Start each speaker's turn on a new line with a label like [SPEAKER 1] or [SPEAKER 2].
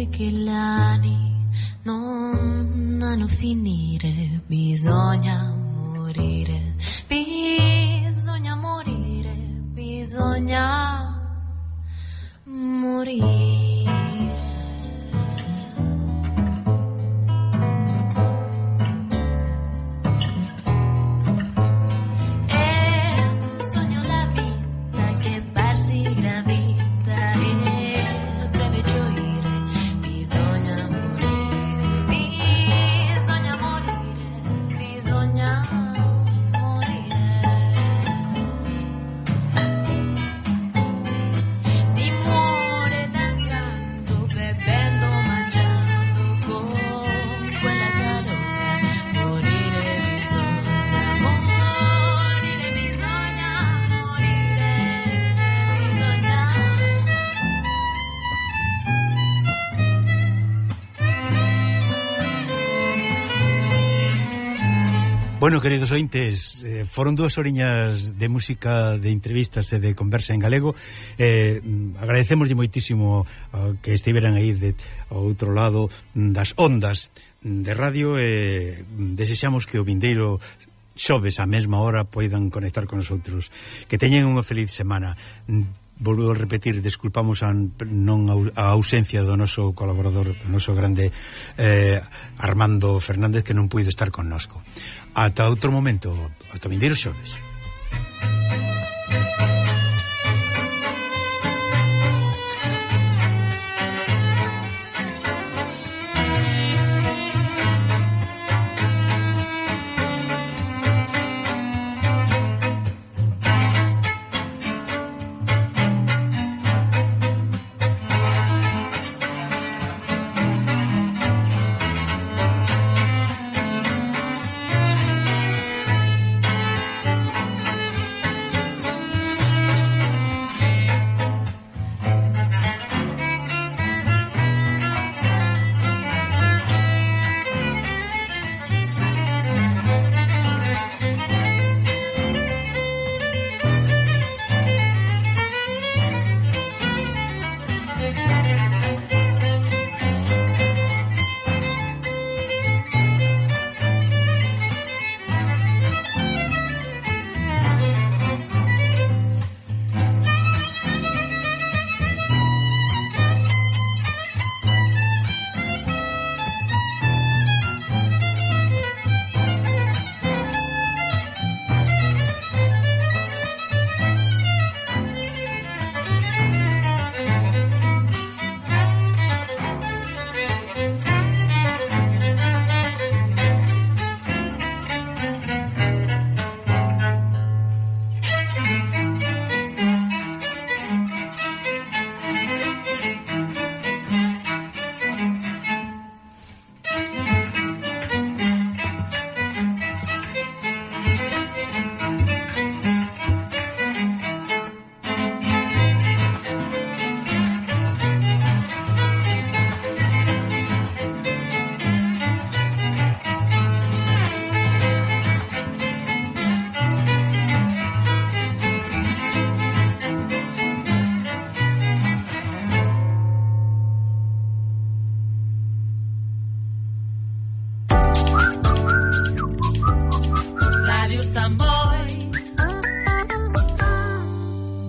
[SPEAKER 1] quasi che l'anni non hanno finire, bisogna morire, bisogna morire, bisogna
[SPEAKER 2] Bueno, queridos ointes, eh, foron dúas oriñas de música, de entrevistas e de conversa en galego. Eh, agradecemoslle moitísimo uh, que estiveran aí de ao outro lado das ondas de radio e eh, desexamos que o vindeiro xoves á mesma hora poidan conectar con nosotros. Que teñen unha feliz semana volveu a repetir, desculpamos a, non a ausencia do noso colaborador, do noso grande eh, Armando Fernández que non puido estar connosco. Ata outro momento, ata vindeiro xoves. desamor.